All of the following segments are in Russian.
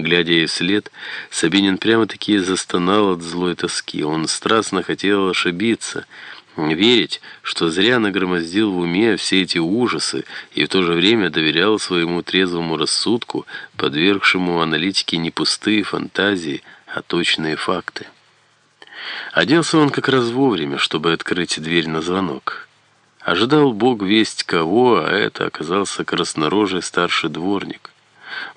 Глядя ей вслед, Сабинин прямо-таки застонал от злой тоски. Он страстно хотел ошибиться, верить, что зря нагромоздил в уме все эти ужасы и в то же время доверял своему трезвому рассудку, подвергшему аналитике не пустые фантазии, а точные факты. Оделся он как раз вовремя, чтобы открыть дверь на звонок. Ожидал Бог весть кого, а это оказался краснорожий старший дворник.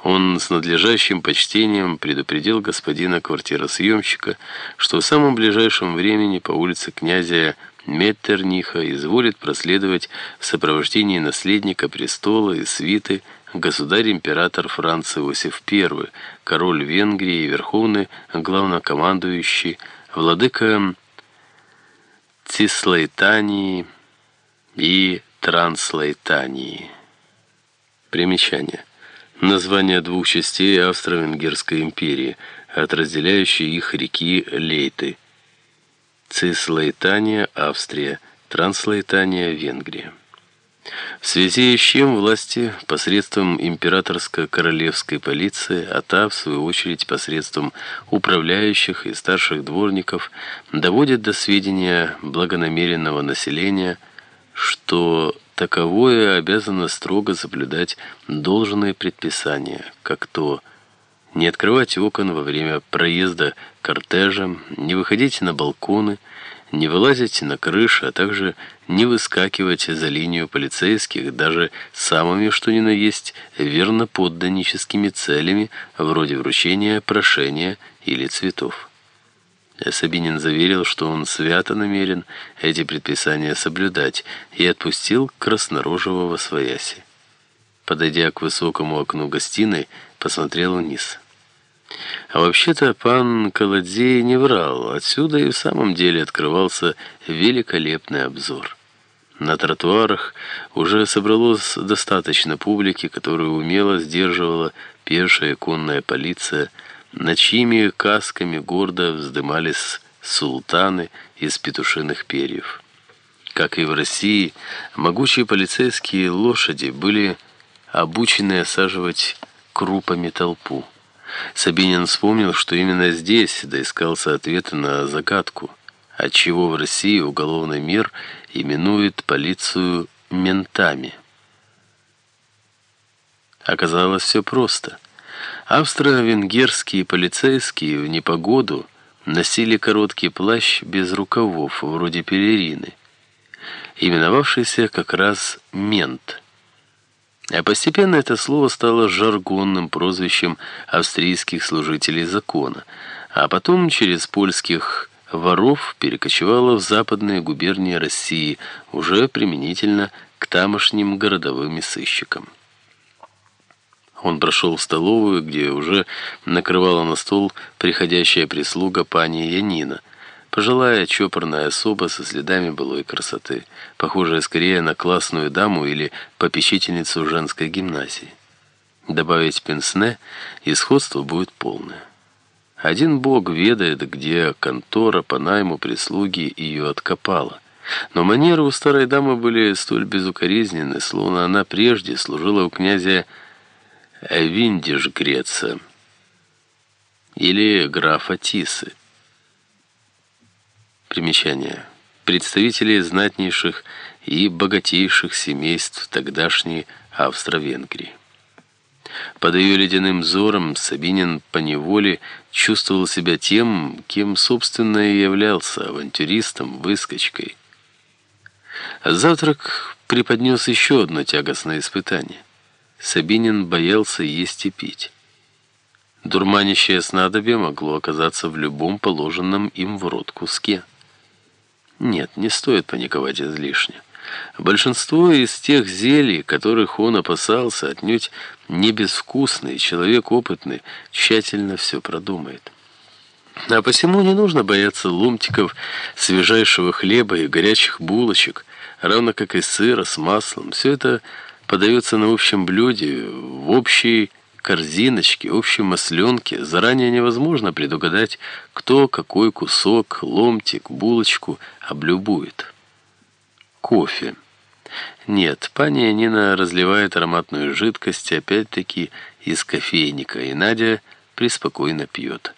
Он с надлежащим почтением предупредил господина квартиросъемщика, что в самом ближайшем времени по улице князя Меттерниха изволит проследовать в сопровождении наследника престола и свиты государь-император Франц Иосиф I, король Венгрии и верховный главнокомандующий, владыка Цислайтании и Транслайтании. Примечание. Название двух частей Австро-Венгерской империи, от разделяющей их реки Лейты. Цислайтания, Австрия, Транслайтания, Венгрия. В связи с чем власти посредством императорско-королевской полиции, а та, в свою очередь, посредством управляющих и старших дворников, доводят до сведения благонамеренного населения, что таковое обязано строго соблюдать должные предписания, как то не открывать окон во время проезда кортежа, не выходить на балконы, не вылазить на крыши, а также не выскакивать за линию полицейских даже самыми, что ни на есть, верно подданническими целями, вроде вручения прошения или цветов. Сабинин заверил, что он свято намерен эти предписания соблюдать, и отпустил краснорожего во свояси. Подойдя к высокому окну гостиной, посмотрел вниз. А вообще-то пан Колодзей не врал, отсюда и в самом деле открывался великолепный обзор. На тротуарах уже собралось достаточно публики, которую умело сдерживала пешая конная полиция, над чьими касками гордо вздымались султаны из петушиных перьев. Как и в России, могучие полицейские лошади были обучены осаживать крупами толпу. Сабинин вспомнил, что именно здесь доискался ответа на загадку, отчего в России уголовный мир именует полицию «ментами». Оказалось все просто – Австро-венгерские полицейские в непогоду носили короткий плащ без рукавов, вроде пелерины, именовавшийся как раз «мент». А постепенно это слово стало жаргонным прозвищем австрийских служителей закона, а потом через польских воров перекочевало в западные губернии России, уже применительно к тамошним городовым сыщикам. Он прошел в столовую, где уже накрывала на стол приходящая прислуга пани Янина, пожилая чопорная особа со следами былой красоты, похожая скорее на классную даму или попечительницу женской гимназии. Добавить пенсне, и сходство будет полное. Один бог ведает, где контора по найму прислуги ее откопала. Но манеры у старой дамы были столь безукоризненны, словно она прежде служила у князя Виндиш Греца или графа Тисы. Примечание. Представители знатнейших и богатейших семейств тогдашней Австро-Венгрии. Под ее ледяным взором Сабинин поневоле чувствовал себя тем, кем, собственно, и являлся, авантюристом, выскочкой. Завтрак преподнес еще одно тягостное испытание – Сабинин боялся есть и пить. Дурманящее снадобье могло оказаться в любом положенном им в рот куске. Нет, не стоит паниковать излишне. Большинство из тех зелий, которых он опасался, отнюдь не безвкусные, человек опытный тщательно все продумает. А посему не нужно бояться ломтиков свежайшего хлеба и горячих булочек, равно как и сыра с маслом. Все это подается на общем блюде, в общей корзиночке, общей масленке, заранее невозможно предугадать, кто какой кусок, ломтик, булочку облюбует. Кофе. Нет, пани Нина разливает ароматную жидкость, опять-таки, из кофейника, и Надя преспокойно пьет.